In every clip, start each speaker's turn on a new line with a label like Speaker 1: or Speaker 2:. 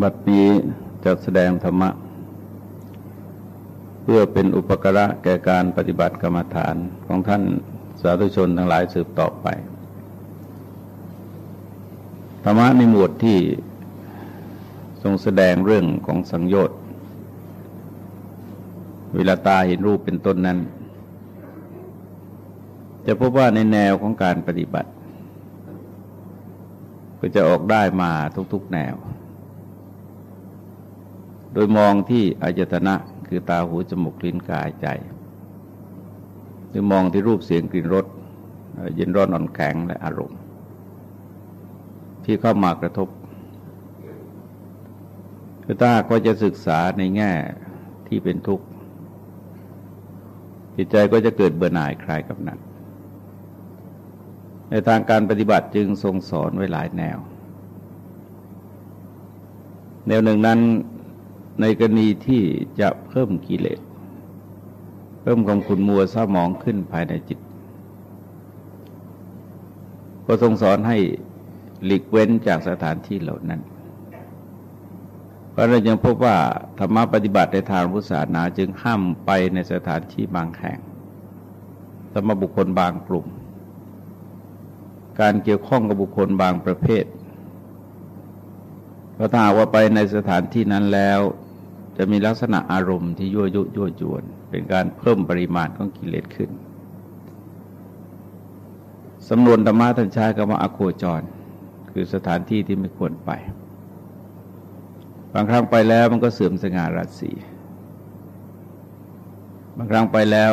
Speaker 1: บัดนี้จะแสดงธรรมะ เพื่อเป็นอุปกระแก่การปฏิบัติกรรมฐานของท่านสาธุชนทั้งหลายสืบต่อไป ธรรมะในหมวดที่ทรงแสดงเรื่องของสังโยชน์เวลาตาเห็นรูปเป็นต้นนั้น จะพบว่าในแนวของการปฏิบัติ ก็จะออกได้มาทุกๆแนว โดยมองที่อายตนะคือตาหูจมูกลิ้นกายใจหรือมองที่รูปเสียงกลิ่นรสเย็นร้อนอ่อนแข็งและอารมณ์ ที่เข้ามากระทบคือตาก็จะศึกษาในแง่ที่เป็นทุกข์จิตใจก็จะเกิดเบื่อหน่ายคลายกับนั้นในทางการปฏิบัติจึงทรงสอนไว้หลายแนว แนวหนึ่งนั้น ในกรณีที่จะเพิ่มกิเลส เพิ่มความขุนมัวเศร้าหมองขึ้นภายในจิต ก็ทรงสอนให้หลีกเว้นจากสถานที่เหล่านั้น เพราะเรายังพบว่าธรรมะปฏิบัติในทางพุทธศาสนาจึงห้ามไปในสถานที่บางแห่งสมบุคคลบางกลุ่ม การเกี่ยวข้องกับบุคคลบางประเภท เพราะถ้าว่าไปในสถานที่นั้นแล้ว จะมีลักษณะอารมณ์ที่ยั่วยุยั่วยวน เป็นการเพิ่มปริมาณของกิเลสขึ้นสำนวนธรรมะท่านใช้คำว่าอโคจร คือสถานที่ที่ไม่ควรไป บางครั้งไปแล้วมันก็เสื่อมสง่าราศีบางครั้งไปแล้ว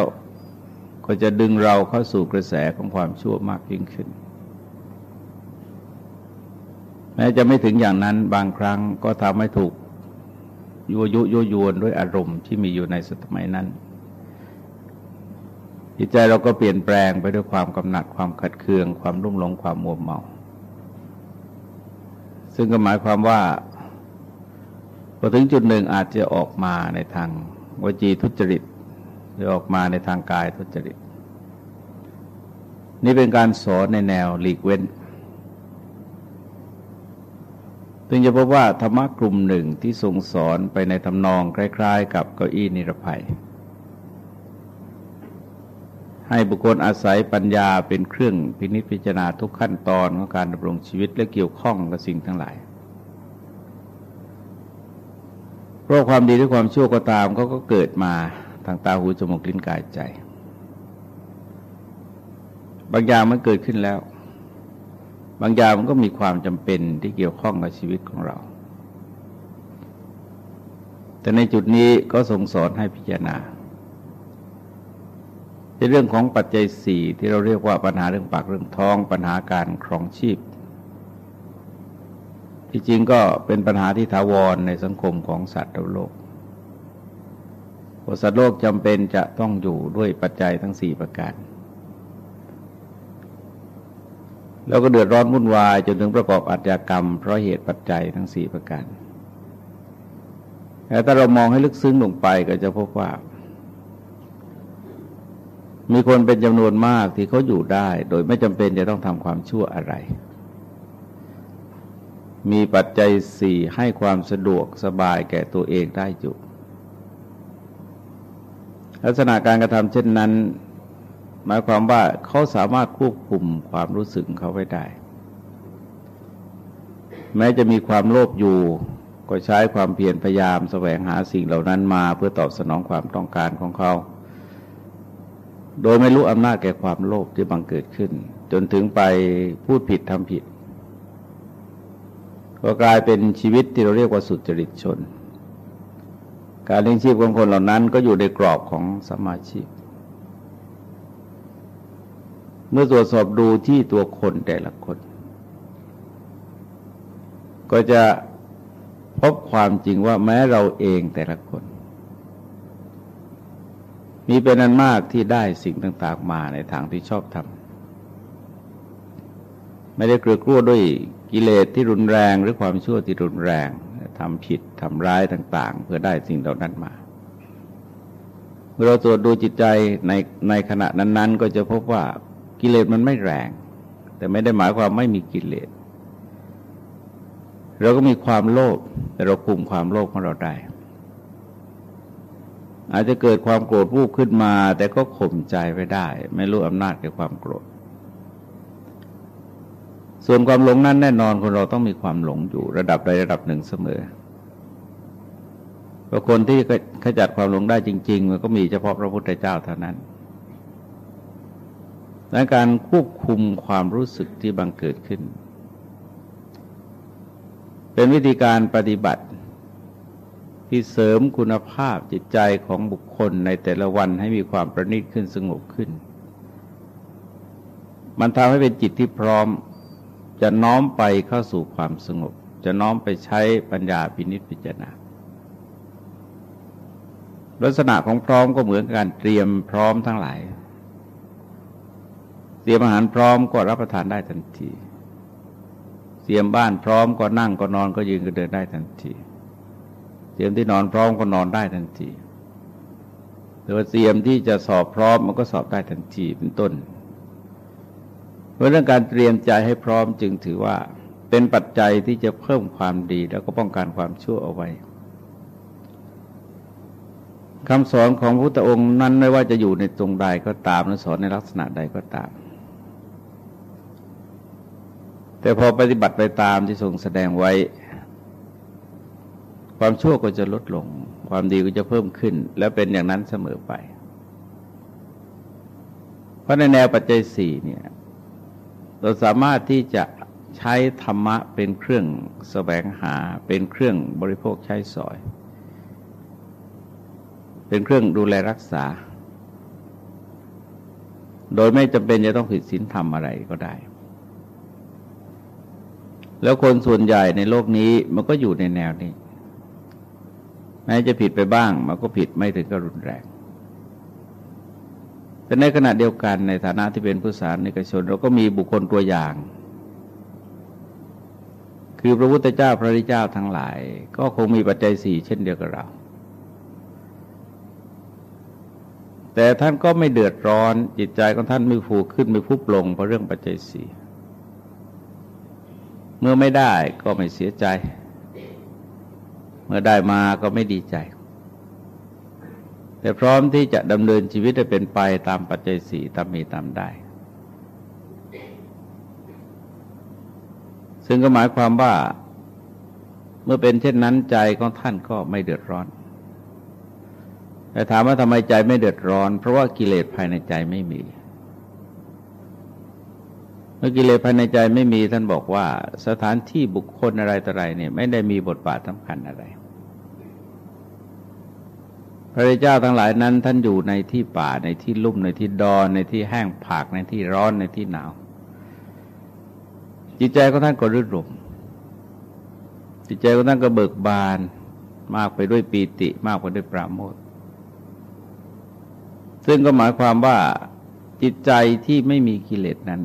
Speaker 1: ก็จะดึงเราเข้าสู่กระแสของความชั่วมากยิ่งขึ้น แม้จะไม่ถึงอย่างนั้นบางครั้งก็ทำให้ถูกยั่วยุยวยวนด้วยอารมณ์ที่มีอยู่ในสมัยนั้น จิตใจเราก็เปลี่ยนแปลงไปด้วยความกำหนัดความขัดเคือง ความรุ่มหลงความมัวเมา ซึ่งก็หมายความว่าพอถึงจุดหนึ่งอาจจะออกมาในทางวจีทุจริต หรือออกมาในทางกายทุจริต นี่เป็นการสอนในแนวหลีกเว้น ถึงจะพบว่าธรรมะกลุ่มหนึ่งที่ทรงสอนไปในทำนองคล้าย ๆ กับเก้าอี้นิรภัย ให้บุคคลอาศัยปัญญาเป็นเครื่องพินิจพิจารณาทุกขั้นตอนของการดำรงชีวิตและเกี่ยวข้องกับสิ่งทั้งหลายเพราะความดีและความชั่วก็ตามเขาก็เกิดมาทางตาหูจมูกลิ้นกายใจ บางอย่างมันเกิดขึ้นแล้ว บางอย่างมันก็มีความจำเป็นที่เกี่ยวข้องกับชีวิตของเรา แต่ในจุดนี้ก็ทรงสอนให้พิจารณา ในเรื่องของปัจจัยสี่ที่เราเรียกว่าปัญหาเรื่องปากเรื่องท้อง ปัญหาการครองชีพ ที่จริงก็เป็นปัญหาที่ถาวรในสังคมของสัตว์โลกสัตว์โลกจำเป็นจะต้องอยู่ด้วยปัจจัยทั้งสี่ประการ แล้วก็เดือดร้อนวุ่นวายจนถึงประกอบอาชญากรรม เพราะเหตุปัจจัยทั้งสี่ประการแต่ถ้าเรามองให้ลึกซึ้งลงไปก็จะพบว่า มีคนเป็นจำนวนมากที่เขาอยู่ได้ โดยไม่จำเป็นจะต้องทำความชั่วอะไร มีปัจจัยสี่ให้ความสะดวกสบายแก่ตัวเองได้อยู่ลักษณะการกระทำเช่นนั้น หมายความว่าเขาสามารถควบคุมความรู้สึกเขาไว้ได้ แม้จะมีความโลภอยู่ ก็ใช้ความเพียรพยายามแสวงหาสิ่งเหล่านั้นมาเพื่อตอบสนองความต้องการของเขา โดยไม่รู้อำนาจแก่ความโลภที่บังเกิดขึ้น จนถึงไปพูดผิดทำผิด ก็กลายเป็นชีวิตที่เราเรียกว่าสุจริตชน การเลี้ยงชีพของคนเหล่านั้นก็อยู่ในกรอบของสมาชิก เมื่อตรวจสอบดูที่ตัวคนแต่ละคน ก็จะพบความจริงว่าแม้เราเองแต่ละคน มีเป็นอันมากที่ได้สิ่งต่าง ๆ มาในทางที่ชอบทำไม่ได้เกลือกลัวด้วยกิเลสที่รุนแรงหรือความชั่วที่รุนแรงทำผิดทำร้ายต่าง ๆ เพื่อได้สิ่งเหล่านั้นมาเมื่อเราตรวจดูจิตใจในในขณะนั้น ๆ ก็จะพบว่า กิเลสมันไม่แรง แต่ไม่ได้หมายความไม่มีกิเลส เราก็มีความโลภแต่เราคุมความโลภของเราได้ อาจจะเกิดความโกรธวูบขึ้นมา แต่ก็ข่มใจไว้ได้ ไม่รู้อำนาจแก่ความโกรธ ส่วนความหลงนั้นแน่นอนคนเราต้องมีความหลงอยู่ระดับใดระดับหนึ่งเสมอเพราะคนที่ขจัดความหลงได้จริง ๆ มันก็มีเฉพาะพระพุทธเจ้าเท่านั้น และการควบคุมความรู้สึกที่บังเกิดขึ้น เป็นวิธีการปฏิบัติ ที่เสริมคุณภาพจิตใจของบุคคลในแต่ละวันให้มีความประณีตขึ้นสงบขึ้น มันทำให้เป็นจิตที่พร้อมจะน้อมไปเข้าสู่ความสงบ จะน้อมไปใช้ปัญญาพินิจพิจารณาลักษณะของพร้อมก็เหมือนการเตรียมพร้อมทั้งหลาย เตรียมอาหารพร้อมก็รับประทานได้ทันทีเตรียมบ้านพร้อมก็นั่งก็นอนก็ยืนก็เดินได้ทันทีเตรียมที่นอนพร้อมก็นอนได้ทันทีหรือว่าเตรียมที่จะสอบพร้อมมันก็สอบได้ทันทีเป็นต้นเพราะเรื่องการเตรียมใจให้พร้อมจึงถือว่าเป็นปัจจัยที่จะเพิ่มความดีแล้วก็ป้องกันความชั่วเอาไว้คำสอนของพระพุทธองค์นั้นไม่ว่าจะอยู่ในตรงใดก็ตามหรือสอนในลักษณะใดก็ตาม แต่พอปฏิบัติไปตามที่ทรงแสดงไว้ ความชั่วก็จะลดลง ความดีก็จะเพิ่มขึ้น และเป็นอย่างนั้นเสมอไป เพราะในแนวปัจจัยสี่เนี่ยเราสามารถที่จะใช้ธรรมะเป็นเครื่องแสวงหาเป็นเครื่องบริโภคใช้สอย เป็นเครื่องดูแลรักษา โดยไม่จำเป็นจะต้องผิดศีลธรรมอะไรก็ได้ แล้วคนส่วนใหญ่ในโลกนี้มันก็อยู่ในแนวนี้ แม้จะผิดไปบ้าง มันก็ผิดไม่ถึงกับรุนแรง แต่ในขณะเดียวกันในฐานะที่เป็นผู้สารในกชน เราก็มีบุคคลตัวอย่าง คือพระพุทธเจ้าพระริเจ้าทั้งหลาย ก็คงมีปัจจัยสี่เช่นเดียวกับเรา แต่ท่านก็ไม่เดือดร้อนจิตใจของท่านไม่ฟูขึ้นไม่พุบลงเพราะเรื่องปัจจัยสี่ เมื่อไม่ได้ก็ไม่เสียใจ เมื่อได้มาก็ไม่ดีใจ แต่พร้อมที่จะดำเนินชีวิตให้เป็นไปตามปัจจัยสี่ตามมีตามได้ ซึ่งก็หมายความว่า เมื่อเป็นเช่นนั้นใจของท่านก็ไม่เดือดร้อน แต่ถามว่าทำไมใจไม่เดือดร้อน เพราะว่ากิเลสภายในใจไม่มี เมื่อกิเลสภายในใจไม่มีท่านบอกว่า สถานที่บุคคลอะไรต่ออะไรเนี่ยไม่ได้มีบทบาทสำคัญอะไร พระเจ้าทั้งหลายนั้น ท่านอยู่ในที่ป่าในที่ลุ่มในที่ดอนในที่แห้งผากในที่ร้อนในที่หนาว จิตใจของท่านก็รื่นรมจิตใจของท่านก็เบิกบาน มากไปด้วยปีติ มากไปด้วยปราโมทซึ่งก็หมายความว่าจิตใจที่ไม่มีกิเลสนั้น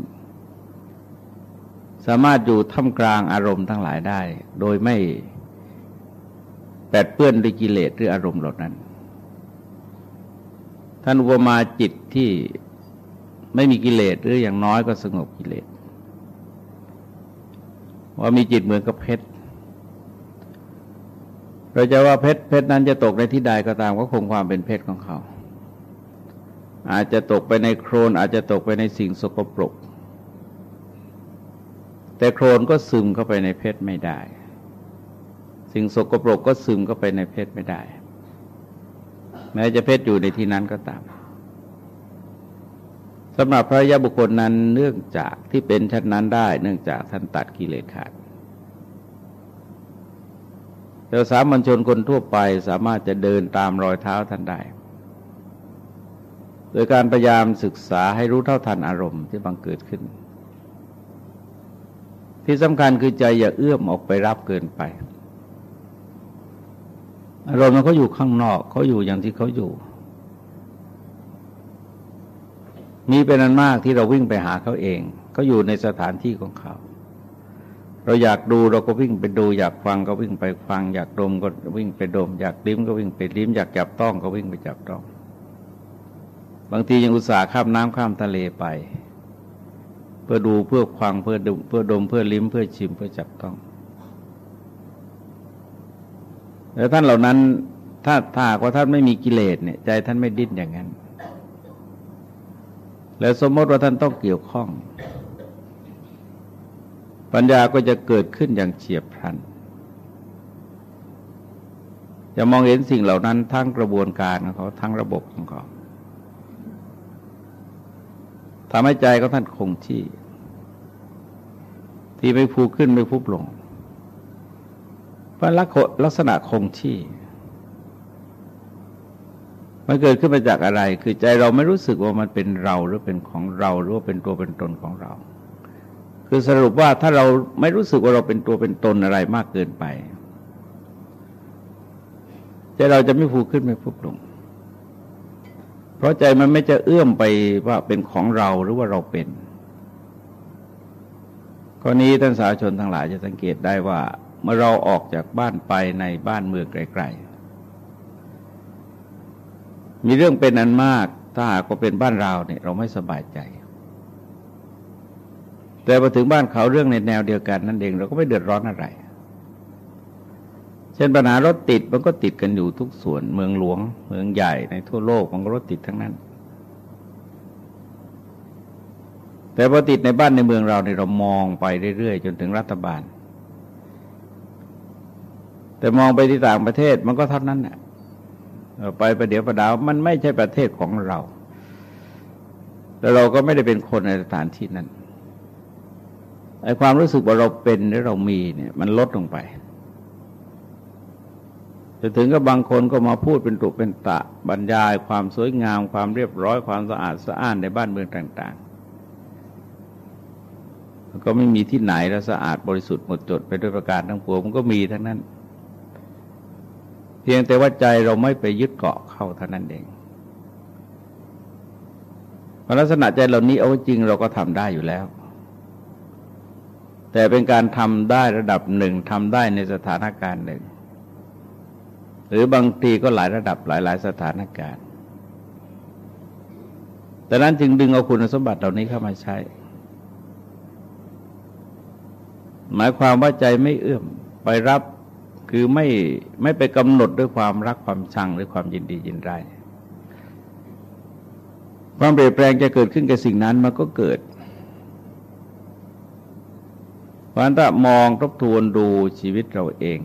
Speaker 1: สามารถอยู่ท่ามกลางอารมณ์ทั้งหลายได้ โดยไม่แปดเปื้อนด้วยกิเลสหรืออารมณ์เหล่านั้น ท่านอุปมาจิตที่ไม่มีกิเลสหรืออย่างน้อยก็สงบกิเลส ว่ามีจิตเหมือนกับเพชรเราจะว่าเพชรเพชรนั้นจะตกในที่ใดก็ตามก็คงความเป็นเพชรของเขา อาจจะตกไปในโครนอาจจะตกไปในสิ่งสกปรก แต่โครนก็ซึมเข้าไปในเพชรไม่ได้ สิ่งสกปรกก็ซึมเข้าไปในเพชรไม่ได้ แม้จะเพชรอยู่ในที่นั้นก็ตามสำหรับพระยาบุคคลนั้นเนื่องจากที่เป็นชั้นนั้นได้ เนื่องจากท่านตัดกิเลสขาดแต่สามัญชนคนทั่วไปสามารถจะเดินตามรอยเท้าท่านได้ โดยการพยายามศึกษาให้รู้เท่าทันอารมณ์ที่บังเกิดขึ้น ที่สำคัญคือใจอย่าเอื้อมออกไปรับเกินไปอารมณ์มันเขาอยู่ข้างนอกเขาอยู่อย่างที่เขาอยู่ มีเป็นอันมากที่เราวิ่งไปหาเขาเองเขาอยู่ในสถานที่ของเขา เราอยากดูเราก็วิ่งไปดู อยากฟังก็วิ่งไปฟัง อยากดมก็วิ่งไปดม อยากลิ้มก็วิ่งไปลิ้ม อยากจับต้องก็วิ่งไปจับต้อง บางทียังอุตส่าห์ข้ามน้ำข้ามทะเลไป เพื่อดูเพื่อฟังเพื่อดมเพื่อดมเพื่อลิ้มเพื่อชิมเพื่อจับต้องแล้วท่านเหล่านั้นถ้าถ้าว่าท่านไม่มีกิเลสเนี่ยใจท่านไม่ดิ้นอย่างนั้น แล้วสมมติว่าท่านต้องเกี่ยวข้อง ปัญญาก็จะเกิดขึ้นอย่างเฉียบพลันจะมองเห็นสิ่งเหล่านั้นทั้งกระบวนการของเขาทั้งระบบของเขา ทำให้ใจเขาท่านคงที่ ที่ไม่ฟูขึ้นไม่ฟุบลงเพราะลักษณะคงที่ มันเกิดขึ้นมาจากอะไร คือใจเราไม่รู้สึกว่ามันเป็นเราหรือเป็นของเราหรือว่าเป็นตัวเป็นตนของเรา คือสรุปว่าถ้าเราไม่รู้สึกว่าเราเป็นตัวเป็นตนอะไรมากเกินไปใจเราจะไม่ฟูขึ้นไม่ฟุบลง ราะใจมันไม่จะเอื้อมไปว่าเป็นของเราหรือว่าเราเป็นข้อนี้ท่านสาชนทั้งหลายจะสังเกตได้ว่า เมื่อเราออกจากบ้านไปในบ้านเมืองไกลๆ มีเรื่องเป็นอันมากถ้าหากว่าเป็นบ้านเราเนี่ยเราไม่สบายใจ แต่พอถึงบ้านเขาเรื่องในแนวเดียวกันนั่นเองเราก็ไม่เดือดร้อนอะไร เช่นปัญหารถติดมันก็ติดกันอยู่ทุกส่วนเมืองหลวง เมืองใหญ่ในทั่วโลกมันก็รถติดทั้งนั้น แต่พอติดในบ้านในเมืองเราเนี่ยเรามองไปเรื่อยๆ จนถึงรัฐบาล แต่มองไปที่ต่างประเทศมันก็เท่านั้นแหละไปประเดี๋ยวประดาวมันไม่ใช่ประเทศของเรา แต่เราก็ไม่ได้เป็นคนในสถานที่นั้นไอ้ความรู้สึกว่าเราเป็นหรือเรามีเนี่ย มันลดลงไป จะถึงกับางคนก็มาพูดเป็นตุเป็นตะบรรยายความสวยงามความเรียบร้อยความสะอาดสะอ้านในบ้านเมืองต่างๆ ก็ไม่มีที่ไหนแล้วสะอาดบริสุทธิ์หมดจดไปด้วยประการทั้งปวงมันก็มีทั้งนั้น เพียงแต่ว่าใจเราไม่ไปยึดเกาะเข้าเท่านั้นเองลักษณะใจเหล่านี้เอาจริงเราก็ทำได้อยู่แล้ว แต่เป็นการทำได้ระดับหนึ่งทำได้ในสถานการณ์หนึ่ง หรือบางทีก็หลายระดับหลาย ๆ สถานการณ์ แต่นั้นจึงดึงเอาคุณสมบัติเหล่านี้เข้ามาใช้ หมายความว่าใจไม่เอื้อมไปรับคือไม่ไม่ไปกำหนดด้วยความรักความชังหรือความยินดียินร้ายความเปลี่ยนแปลงจะเกิดขึ้นกับสิ่งนั้นมันก็เกิดเพราะฉะนั้นถ้ามองทบทวนดูชีวิตเราเอง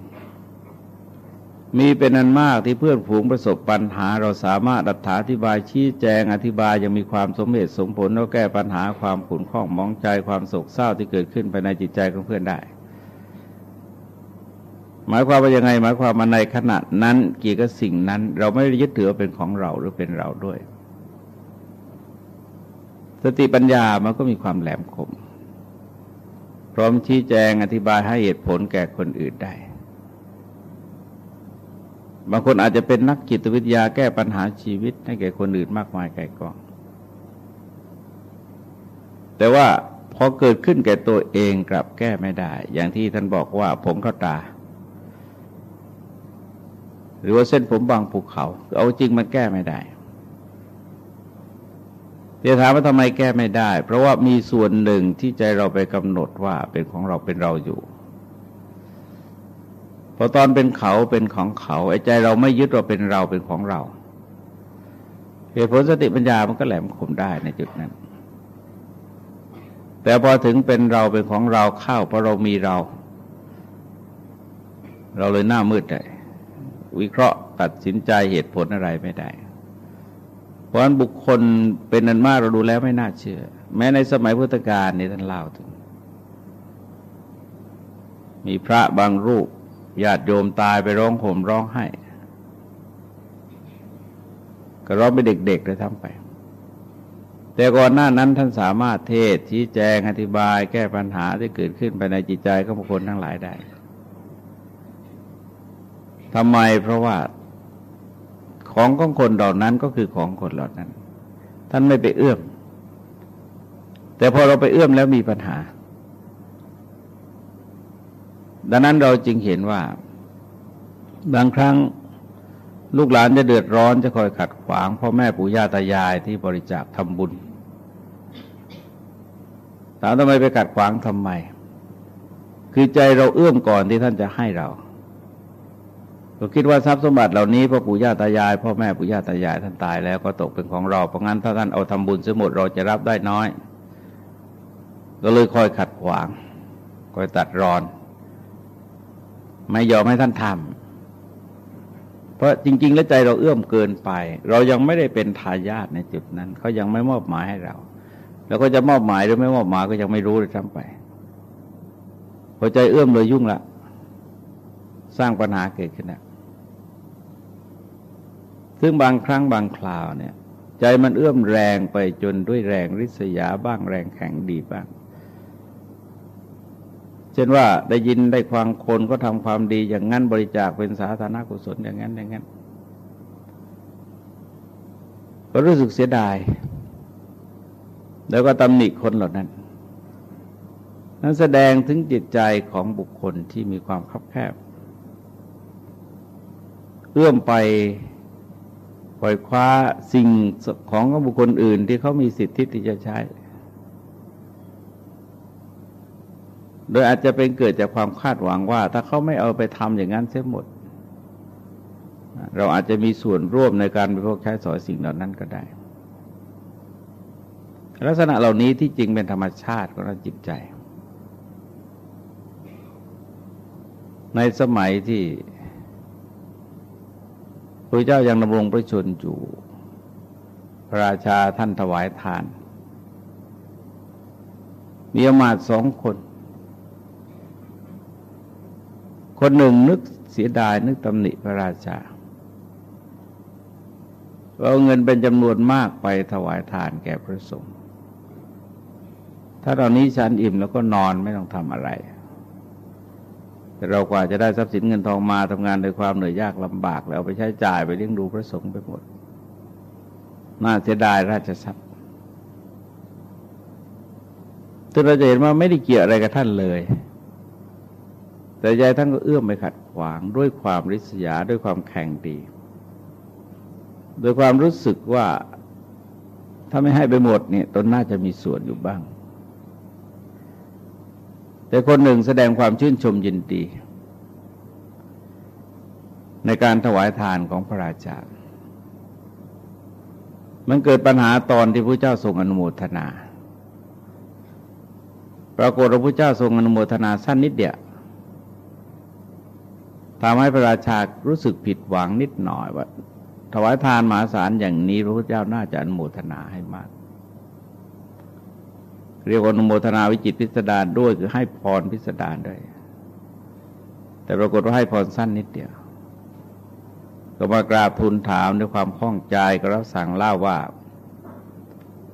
Speaker 1: มีเป็นอันมากที่เพื่อนฝูงประสบปัญหา เราสามารถดัดถาอธิบายชี้แจงอธิบายยังมีความสมเหตุสมผลแล้วแก้ปัญหาความขุ่นข้องมองใจความโศกเศร้าที่เกิดขึ้นภายในจิตใจของเพื่อนได้ หมายความว่ายังไง หมายความมาในขณะนั้นเกี่ยวกับสิ่งนั้น เราไม่ได้ยึดถือเป็นของเราหรือเป็นเราด้วย สติปัญญามันก็มีความแหลมคม พร้อมชี้แจงอธิบายให้เหตุผลแก่คนอื่นได้ บางคนอาจจะเป็นนักจิตวิทยาแก้ปัญหาชีวิตให้แก่คนอื่นมากมายไกลกอง แต่ว่าพอเกิดขึ้นแก่ตัวเองกลับแก้ไม่ได้ อย่างที่ท่านบอกว่าผมเข้าตา หรือว่าเส้นผมบางภูเขา เอาจริงมันแก้ไม่ได้เดี๋ยวถามว่าทำไมแก้ไม่ได้ เพราะว่ามีส่วนหนึ่งที่ใจเราไปกำหนดว่าเป็นของเราเป็นเราอยู่ พอตอนเป็นเขาเป็นของเขาไอ้ใจเราไม่ยึดว่าเป็นเราเป็นของเราเหตุผลสติปัญญามันก็แหลมคมได้ในจุดนั้น แต่พอถึงเป็นเราเป็นของเราเข้าเพราะเรามีเรา เราเลยหน้ามืดได้วิเคราะห์ตัดสินใจเหตุผลอะไรไม่ได้ เพราะฉะนั้นบุคคลเป็นนันมากเราดูแล้วไม่น่าเชื่อ แม้ในสมัยพุทธกาลนี่ท่านเล่าถึง มีพระบางรูป ญาติโยมตายไปร้องห่มร้องไห้ ก็ร้องไปเด็กๆเลยทำไป แต่ก่อนหน้านั้นท่านสามารถเทศชี้แจงอธิบาย แก้ปัญหาที่เกิดขึ้นภายในจิตใจของบุคคลทั้งหลายได้ทำไมเพราะว่าของของคนเหล่านั้นก็คือของคนเหล่านั้น ท่านไม่ไปเอื้อม แต่พอเราไปเอื้อมแล้วมีปัญหา ดังนั้นเราจึงเห็นว่า บางครั้งลูกหลานจะเดือดร้อนจะคอยขัดขวางพ่อแม่ปู่ย่าตายายที่บริจาคทำบุญถามทำไมไปขัดขวางทำไม คือใจเราเอื้อมก่อนที่ท่านจะให้เราก็คิดว่าทรัพย์สมบัติเหล่านี้พ่อปู่ย่าตายาย พ่อแม่ปู่ย่าตายายท่านตายแล้วก็ตกเป็นของเรา เพราะงั้นถ้าท่านเอาทำบุญสมุดเราจะรับได้น้อย ก็เลยคอยขัดขวาง คอยตัดรอน ไม่ยอมให้ท่านทำเพราะจริง ๆ แล้วใจเราเอื้อมเกินไป เรายังไม่ได้เป็นทายาทในจุดนั้นเขายังไม่มอบหมายให้เรา แล้วก็จะมอบหมายหรือไม่มอบหมายก็ยังไม่รู้เลยทั้งไปพอใจเอื้อมเลยยุ่งละสร้างปัญหาเกิดขึ้นนะซึ่งบางครั้งบางคราวเนี่ย ใจมันเอื้อมแรงไปจนด้วยแรงริษยาบ้างแรงแข็งดีบ้าง ช่นว่าได้ยินได้ฟังคนก็ทำความดีอย่างนั้นบริจาคเป็นสาธารณกุศลอย่างนั้นอย่างนั้น ก็รู้สึกเสียดาย แล้วก็ตำหนิคนเหล่านั้น นั้นแสดงถึงจิตใจของบุคคลที่มีความคับแคบ เอื้อมไปปล่อยคว้าสิ่งของของบุคคลอื่นที่เขามีสิทธิที่จะใช้ โดยอาจจะเป็นเกิดจากความคาดหวังว่า ถ้าเขาไม่เอาไปทำอย่างนั้นเสียหมด เราอาจจะมีส่วนร่วมในการบริโภคใช้สอยสิ่งเหล่านั้นก็ได้ ลักษณะเหล่านี้ที่จริงเป็นธรรมชาติของจิตใจ ในสมัยที่พระเจ้ายังดำรงพระชนอยู่พระราชาท่านถวายทาน มีอมาตสองคน คนหนึ่งนึกเสียดายนึกตำหนิพระราชาเอาเงินเป็นจำนวนมากไปถวายทานแก่พระสงฆ์ถ้าตอนนี้ฉันอิ่มแล้วก็นอนไม่ต้องทำอะไร แต่เรากว่าจะได้ทรัพย์สินเงินทองมาทำงานโดยความเหนื่อยยากลำบาก แล้วไปใช้จ่ายไปเลี้ยงดูพระสงฆ์ไปหมด น่าเสียดายราชทรัพย์ซึ่เราจะเห็นว่าไม่ได้เกี่ยวอะไรกับท่านเลย แต่ใจท่านก็เอื้อมไปขัดขวางด้วยความริษยาด้วยความแข่งดี โดยความรู้สึกว่าถ้าไม่ให้ไปหมดเนี่ยตนน่าจะมีส่วนอยู่บ้าง แต่คนหนึ่งแสดงความชื่นชมยินดี ในการถวายทานของพระราชา มันเกิดปัญหาตอนที่พระเจ้าทรงอนุโมทนา ปรากฏว่าพระเจ้าทรงอนุโมทนาสั้นนิดเดียว ทำให้พระราชารู้สึกผิดหวังนิดหน่อยว่าถวายทานมหาศาลอย่างนี้พระพุทธเจ้าน่าจะอนุโมทนาให้มาก เรียกว่านุโมทนาวิจิตพิสดารด้วยคือให้พรพิสดารด้วย แต่ปรากฏว่าให้พรสั้นนิดเดียว ก็มากราบทูลถามด้วยความข้องใจก็รับสั่งเล่าว่า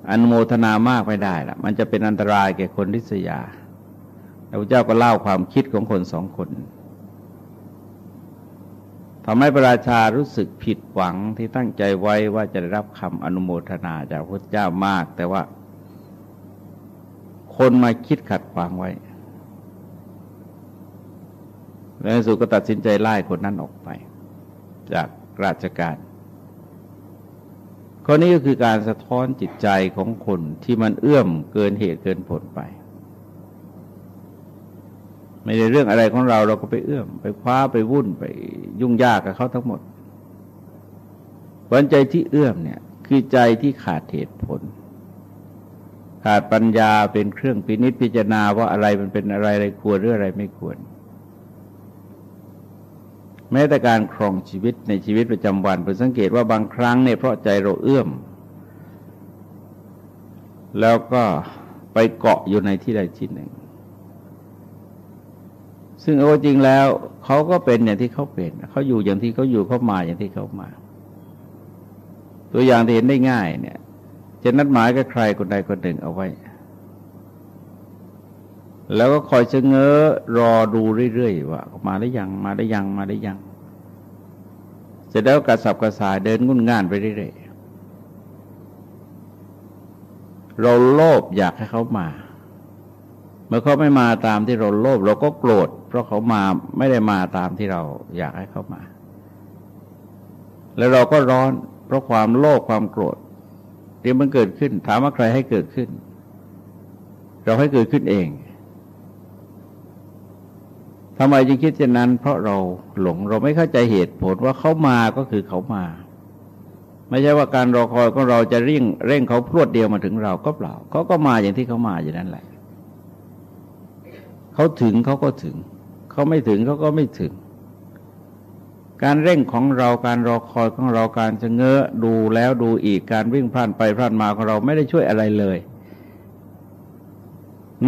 Speaker 1: อนุโมทนามากไม่ได้ละมันจะเป็นอันตรายแก่คนทิษยาพระพุทธเจ้าก็เล่าความคิดของคนสองคน ทำให้พระราชารู้สึกผิดหวังที่ตั้งใจไว้ว่าจะได้รับคำอนุโมทนาจากพระเจ้ามาก แต่ว่า คนมาคิดขัดขวางไว้แล้วสุก็ตัดสินใจไล่คนนั้นออกไป จากราชการข้อนี้ก็คือการสะท้อนจิตใจของคนที่มันเอื้อมเกินเหตุเกินผลไป ไม่ได้เรื่องอะไรของเราเราก็ไปเอื้อมไปคว้าไปวุ่นไปยุ่งยากกับเขาทั้งหมดวันใจที่เอื้อมเนี่ยคือใจที่ขาดเหตุผล ขาดปัญญาเป็นเครื่องพินิจพิจารณาว่าอะไรมันเป็นอะไรอะไรควรหรืออะไรไม่ควร แม้แต่การครองชีวิตในชีวิตประจำวันผมสังเกตว่าบางครั้งเนี่ยเพราะใจเราเอื้อม แล้วก็ไปเกาะอยู่ในที่ใดที่หนึ่ง ซึ่งเอาจริงแล้วเขาก็เป็นอย่างที่เขาเป็นเขาอยู่อย่างที่เขาอยู่เขามาอย่างที่เขามา ตัวอย่างที่เห็นได้ง่ายเนี่ยจะนัดหมายกับใครคนใดคนหนึ่งเอาไว้ แล้วก็คอยเชงเง้อรอดูเรื่อยๆว่ามาได้ยังมาได้ยังมาได้ยังเสร็จแล้วกระสับกระสายเดินงุ่นง่านไปเรื่อยๆเราโลภอยากให้เขามา เมื่อเขาไม่มาตามที่เราโลภเราก็โกรธ ราะเขามาไม่ได้มาตามที่เราอยากให้เขามา แล้วเราก็ร้อนเพราะความโลภความโกรธที่มันเกิดขึ้น ถามว่าใครให้เกิดขึ้น เราให้เกิดขึ้นเองทำไมจึงคิดเช่นนั้น เพราะเราหลงเราไม่เข้าใจเหตุผลว่าเขามาก็คือเขามา ไม่ใช่ว่าการรอคอยของเราจะเร่งเร่งเขาพรวดเดียวมาถึงเราก็เปล่าเขาก็มาอย่างที่เขามาอย่างนั้นแหละเขาถึงเขาก็ถึง เขาไม่ถึงเขาก็ไม่ถึง การเร่งของเราการรอคอยของเราการจะเงอะดูแล้วดูอีกการวิ่งพล่านไปพล่านมาของเราไม่ได้ช่วยอะไรเลย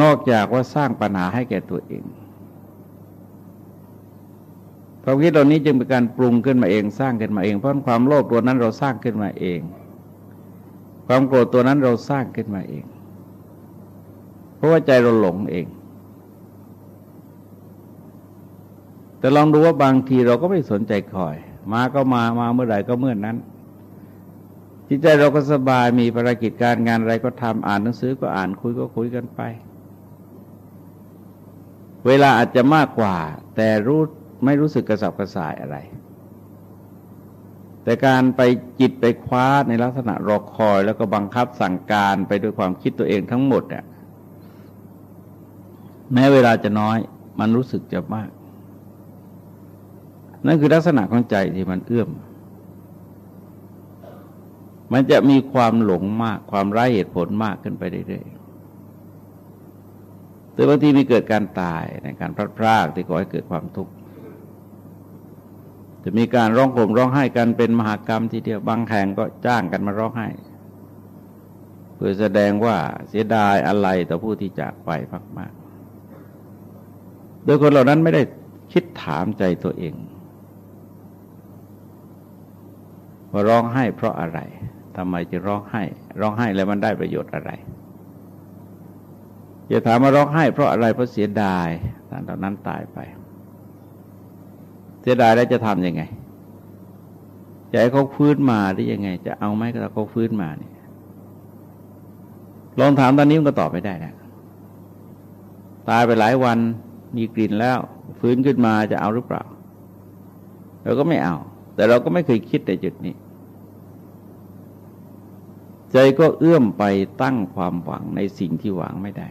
Speaker 1: นอกจากว่าสร้างปัญหาให้แก่ตัวเองความคิดเหล่านี้จึงเป็นการปรุงขึ้นมาเองสร้างขึ้นมาเองเพราะความโลภตัวนั้นเราสร้างขึ้นมาเอง ความโกรธตัวนั้นเราสร้างขึ้นมาเอง เพราะว่าใจเราหลงเอง แต่ลองดูว่าบางทีเราก็ไม่สนใจคอย มาก็มามาเมื่อไหร่ก็เมื่อนนั้น จิตใจเราก็สบายมีภารกิจการงานอะไรก็ทำอ่านหนังสือก็อ่านคุยก็คุยกันไป เวลาอาจจะมากกว่า แต่รู้ไม่รู้สึกกระสับกระส่ายอะไร แต่การไปจิตไปคว้าในลักษณะรอคอย แล้วก็บังคับสั่งการไปด้วยความคิดตัวเองทั้งหมดเนี่ยแม้เวลาจะน้อย มันรู้สึกจะมาก นั่นคือลักษณะของใจที่มันเอื้อม มันจะมีความหลงมากความไร้เหตุผลมากขึ้นไปเรื่อยๆแต่บางทีมีเกิดการตายในการพลาดพลาดที่ก่อให้เกิดความทุกข์จะมีการร้องโห่มร้องไห้กันเป็นมหากรรมทีเดียวบางแห่งก็จ้างกันมาร้องไห้เพื่อแสดงว่าเสียดายอะไรต่อผู้ที่จากไปมากๆโดยคนเหล่านั้นไม่ได้คิดถามใจตัวเอง ว่าร้องไห้เพราะอะไรทำไมจะร้องไห้ ร้องไห้แล้วมันได้ประโยชน์อะไรอย่าถามมาร้องไห้เพราะอะไรเพราะเสียดายตอนนั้นตายไป เสียดายแล้วจะทำยังไงจะให้เขาฟื้นมาได้ยังไง จะเอาไหมก็เขาฟื้นมาเนี่ยลองถามตอนนี้มันก็ตอบไม่ได้นะตายไปหลายวันมีกลิ่นแล้ว ฟื้นขึ้นมาจะเอาหรือเปล่าเราก็ไม่เอา แต่เราก็ไม่เคยคิดในจุดนี้ ใจก็เอื้อมไปตั้งความหวังในสิ่งที่หวังไม่ได้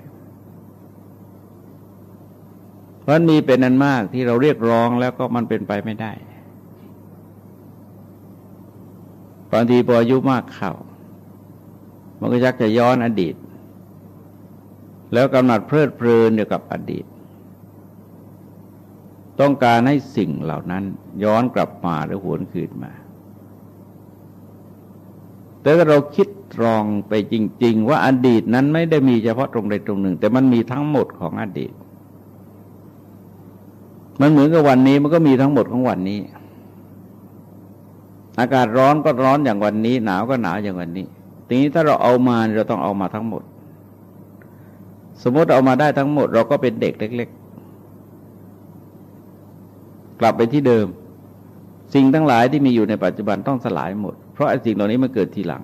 Speaker 1: เพราะมีเป็นนันมากที่เราเรียกร้องแล้วก็มันเป็นไปไม่ได้บางทีพออายุมากเข้ามันก็ยักจะย้อนอดีต แล้วกำหนัดเพลิดเพลินเกี่ยวกับอดีต ต้องการให้สิ่งเหล่านั้นย้อนกลับมาหรือหวนคืนมา แต่ถ้าเราคิดรองไปจริง ๆ ว่าอดีตนั้นไม่ได้มีเฉพาะตรงใดตรงหนึ่ง แต่มันมีทั้งหมดของอดีต มันเหมือนกับวันนี้มันก็มีทั้งหมดของวันนี้ อากาศร้อนก็ร้อนอย่างวันนี้ หนาวก็หนาวอย่างวันนี้ทีนี้ถ้าเราเอามาเราต้องเอามาทั้งหมด สมมติเอามาได้ทั้งหมด เราก็เป็นเด็กเล็ก ๆ กลับไปที่เดิม สิ่งทั้งหลายที่มีอยู่ในปัจจุบันต้องสลายหมด เพราะไอ้สิ่งเหล่านี้มันเกิดทีหลัง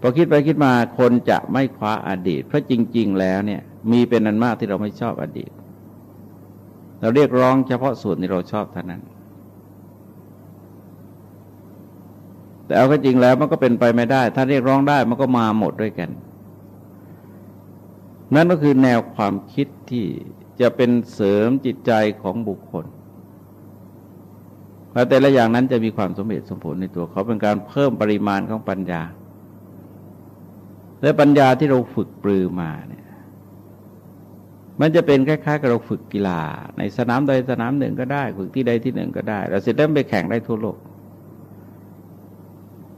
Speaker 1: พอคิดไปคิดมาคนจะไม่คว้าอาดีต เพราะจริง ๆ แล้วเนี่ย มีเป็นอันมากที่เราไม่ชอบอดีต เราเรียกร้องเฉพาะส่วนที่เราชอบเท่านั้น แต่เอาก็จริงแล้วมันก็เป็นไปไม่ได้ ถ้าเรียกร้องได้มันก็มาหมดด้วยกัน นั่นก็คือแนวความคิดที่ จะเป็นเสริมจิตใจของบุคคลแต่ละอย่างนั้นจะมีความสมเหตุสมผลในตัวเขาเป็นการเพิ่มปริมาณของปัญญา และปัญญาที่เราฝึกปรือมาเนี่ยมันจะเป็นคล้ายๆกับเราฝึกกีฬา ในสนามใดสนามหนึ่งก็ได้ ฝึกที่ใดที่หนึ่งก็ได้ เราเสร็จแล้วไปแข่งได้ทั่วโลก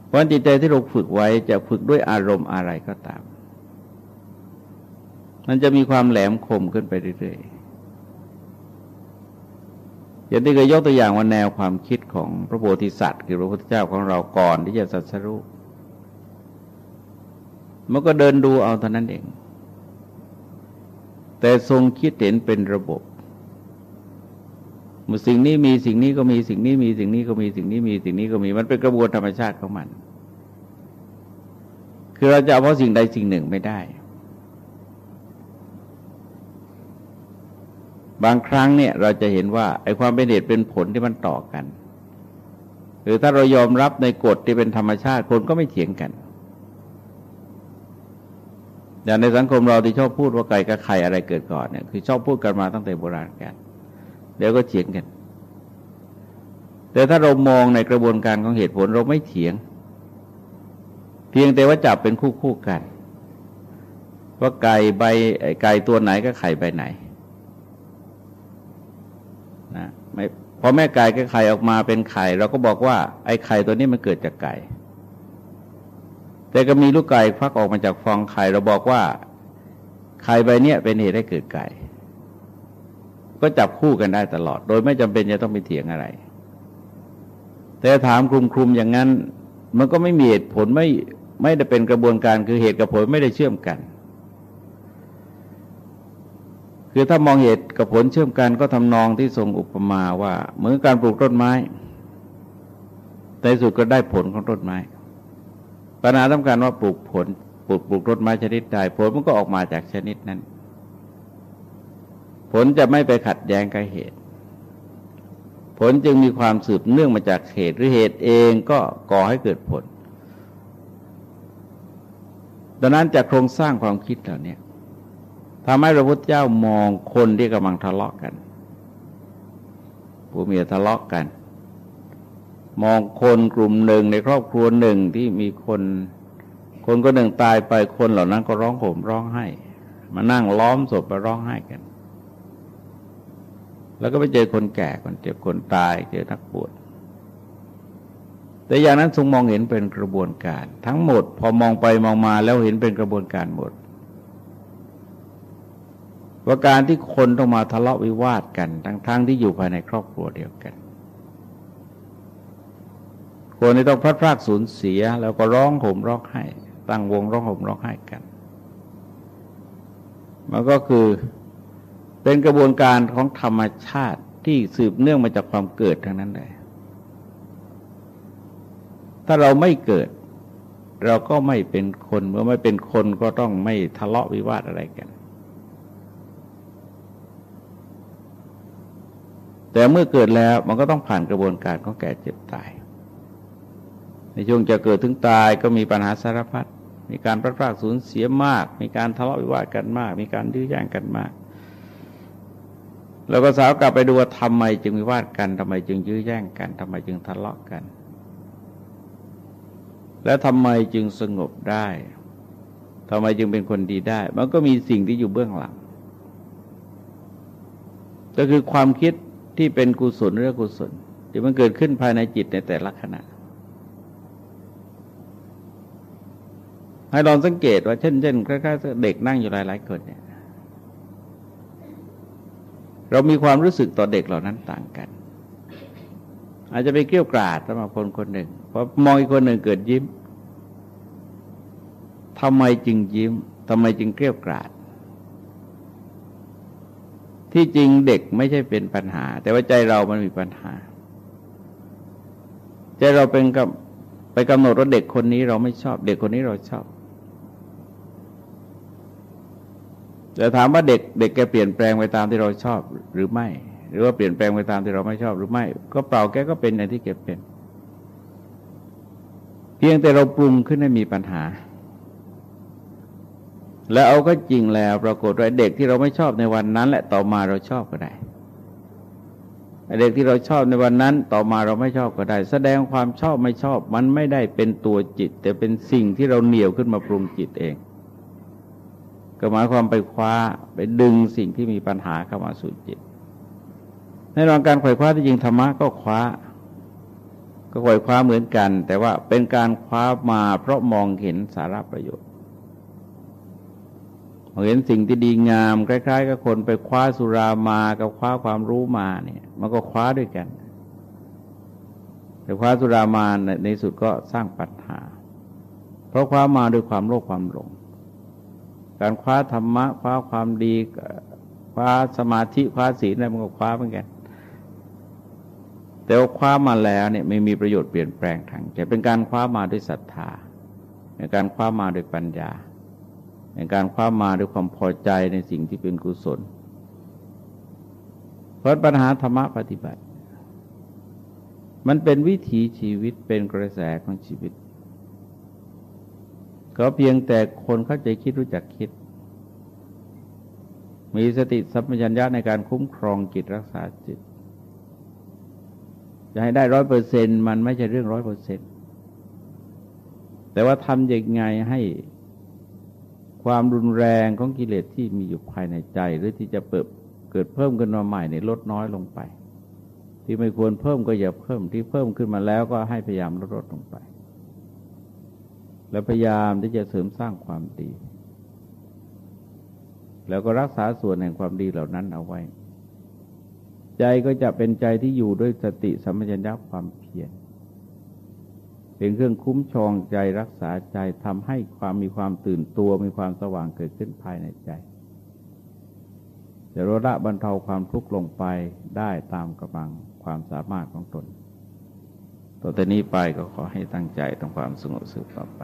Speaker 1: เพราะจิตใจที่เราฝึกไว้จะฝึกด้วยอารมณ์อะไรก็ตาม มันจะมีความแหลมคมขึ้นไปเรื่อยๆอย่างที่เคยยกตัวอย่างว่าแนวความคิดของพระโพธิสัตว์คือพระพุทธเจ้าของเราก่อนที่จะสัตรู้มันก็เดินดูเอาเท่านั้นเอง แต่ทรงคิดเห็นเป็นระบบมื่อสิ่งนี้มีสิ่งนี้ก็มีสิ่งนี้มีสิ่งนี้ก็มีสิ่งนี้มีสิ่งนี้ก็มีมันเป็นกระบวนธรรมชาติของมัน คือเราจะเอาเพราะสิ่งใดสิ่งหนึ่งไม่ได้ บางครั้งเนี่ยเราจะเห็นว่าไอ้ความเป็นเหตุเป็นผลที่มันต่อกัน หรือถ้าเรายอมรับในกฎที่เป็นธรรมชาติคนก็ไม่เถียงกัน อย่างในสังคมเราที่ชอบพูดว่าไก่กับไข่อะไรเกิดก่อนเนี่ยคือชอบพูดกันมาตั้งแต่โบราณกันเดี๋ยวก็เถียงกัน แต่ถ้าเรามองในกระบวนการของเหตุผลเราไม่เถียง เพียงแต่ว่าจับเป็นคู่คู่กัน ว่าไก่ใบไก่ตัวไหนก็ไข่ใบไหนนะ ไม่พอแม่ไก่ก็ไข่ออกมาเป็นไข่ เราก็บอกว่า ไอ้ไข่ตัวนี้มันเกิดจากไก่ แต่ก็มีลูกไก่ฟักออกมาจากฟองไข่ เราบอกว่า ไข่ใบเนี้ยเป็นเหตุให้เกิดไก่ ก็จับคู่กันได้ตลอด โดยไม่จำเป็นจะต้องไปเถียงอะไร แต่ถามคลุมคลุมอย่างนั้น มันก็ไม่มีเหตุผลไม่ไม่ได้เป็นกระบวนการคือเหตุกับผลไม่ได้เชื่อมกัน คือถ้ามองเหตุกับผลเชื่อมกันก็ทำนองที่ทรงอุปมาว่า เหมือนการปลูกต้นไม้ในสุดก็ได้ผลของต้นไม้ปัญหาสำคัญว่าปลูกผลปลูกปลูกต้นไม้ชนิดใดผลมันก็ออกมาจากชนิดนั้น ผลจะไม่ไปขัดแย้งกับเหตุ ผลจึงมีความสืบเนื่องมาจากเหตุหรือเหตุเองก็ก่อให้เกิดผลดังนั้นจากโครงสร้างความคิดเหล่านี้ ทำให้พระพุทธเจ้ามองคนที่กำลังทะเลาะกันผัวเมียทะเลาะกัน มองคนกลุ่มหนึ่งในครอบครัวหนึ่งที่มีคน คนก็หนึ่งตายไปคนเหล่านั้นก็ร้องโหมร้องไห้ มานั่งล้อมศพมาร้องไห้กัน แล้วก็ไปเจอคนแก่คนเจ็บคนตายเจอนักปวดแต่อย่างนั้นทรงมองเห็นเป็นกระบวนการ ทั้งหมดพอมองไปมองมาแล้วเห็นเป็นกระบวนการหมด ว่าการที่คนต้องมาทะเลาะวิวาทกัน ทั้งๆทที่อยู่ภายในครอบครัวเดียวกัน คนที่ต้องพลัดพรากสูญเสียแล้วก็ร้องห่มร้องไห้ตั้งวงร้องห่มร้องไห้กัน มันก็คือเป็นกระบวนการของธรรมชาติที่สืบเนื่องมาจากความเกิดทั้งนั้นเลยถ้าเราไม่เกิด เราก็ไม่เป็นคน เมื่อไม่เป็นคนก็ต้องไม่ทะเลาะวิวาทอะไรกัน แต่เมื่อเกิดแล้วมันก็ต้องผ่านกระบวนการของแก่เจ็บตาย ในช่วงจะเกิดถึงตายก็มีปัญหาสารพัดมีการพลาดพลาดสูญเสียมาก มีการทะเลาะวิวาทกันมาก มีการดื้อแย่งกันมากเราก็สาวกลับไปดูว่าทำไมจึงวิวาทกันทำไมจึงยื้อแย่งกันทำไมจึงทะเลาะกัน แล้วทำไมจึงสงบได้ทำไมจึงเป็นคนดีได้ มันก็มีสิ่งที่อยู่เบื้องหลัง ก็คือความคิด ที่เป็นกุศลหรือกุศลที่มันเกิดขึ้นภายในจิตในแต่ละขณะ ให้ลองสังเกตว่าเช่นเช่นคล้ายๆเด็กนั่งอยู่หลายๆคนเนี่ยเรามีความรู้สึกต่อเด็กเหล่านั้นต่างกัน อาจจะไปเกลี้ยกล่อมสำหรับคนคนหนึ่งพอมองอีกคนหนึ่งเกิดยิ้มทำไมจึงยิ้มทำไมจึงเกลี้ยกล่อม ที่จริงเด็กไม่ใช่เป็นปัญหา แต่ว่าใจเรามันมีปัญหา ใจเราเป็นกับไปกำหนดว่าเด็กคนนี้เราไม่ชอบ เด็กคนนี้เราชอบแต่ถามว่าเด็กเด็กแกเปลี่ยนแปลงไปตามที่เราชอบหรือไม่ หรือว่าเปลี่ยนแปลงไปตามที่เราไม่ชอบหรือไม่ ก็เปล่าแกก็เป็นอย่างที่แกเป็น เพียงแต่เราปรุงขึ้นให้มีปัญหา แล้วเอาก็จริงแล้ว ปรากฏว่าเด็กที่เราไม่ชอบในวันนั้นแหละต่อมาเราชอบก็ได้เด็กที่เราชอบในวันนั้น ต่อมาเราไม่ชอบก็ได้ แสดงความชอบไม่ชอบ มันไม่ได้เป็นตัวจิต แต่เป็นสิ่งที่เราเหนี่ยวขึ้นมาปรุงจิตเอง ก็หมายความไปคว้าไปดึงสิ่งที่มีปัญหาเข้ามาสู่จิต ในรองการไขว่คว้าที่จริงธรรมะก็คว้า ก็ไขว่คว้าเหมือนกัน แต่ว่าเป็นการคว้ามาเพราะมองเห็นสาระประโยชน์ เห็นสิ่งที่ดีงามคล้าย ๆ กับคนไปคว้าสุรามากับคว้าความรู้มาเนี่ย มันก็คว้าด้วยกันแต่คว้าสุรามาในสุดก็สร้างปัญหา เพราะคว้ามาด้วยความโลภความหลง การคว้าธรรมะคว้าความดีคว้าสมาธิคว้าศีลอะไรมันก็คว้าเหมือนกันแต่ว่าคว้ามาแล้วเนี่ยไม่มีประโยชน์เปลี่ยนแปลงทางใจเป็นการคว้ามาด้วยศรัทธาเป็นการคว้ามาด้วยปัญญา ในการคว้ามาด้วยความพอใจในสิ่งที่เป็นกุศล เพราะปัญหาธรรมะปฏิบัติ มันเป็นวิถีชีวิตเป็นกระแสของชีวิต ก็เพียงแต่คนเข้าใจคิดรู้จักคิด มีสติสัมปชัญญะในการคุ้มครองจิตรักษาจิต จะให้ได้ร้อยเปอร์เซ็นมันไม่ใช่เรื่องร้อยเปอร์เซ็นแต่ว่าทำยังไงให้ ความรุนแรงของกิเลสที่มีอยู่ภายในใจ หรือที่จะเปิดเกิดเพิ่มขึ้นมาใหม่ในลดน้อยลงไป ที่ไม่ควรเพิ่มก็อย่าเพิ่มที่เพิ่มขึ้นมาแล้วก็ให้พยายามลดลดลงไป และพยายามที่จะเสริมสร้างความดี แล้วก็รักษาส่วนแห่งความดีเหล่านั้นเอาไว้ ใจก็จะเป็นใจที่อยู่ด้วยสติสัมปชัญญะความเพียร เป็นเครื่องคุ้มชองใจรักษาใจทำให้ความมีความตื่นตัวมีความสว่างเกิดขึ้นภายในใจจะลดละบรรเทาความทุกข์ลงไปได้ตามกำลังความสามารถของตนต่อแต่นี้ไปก็ขอให้ตั้งใจทำความสงบสุขต่อไป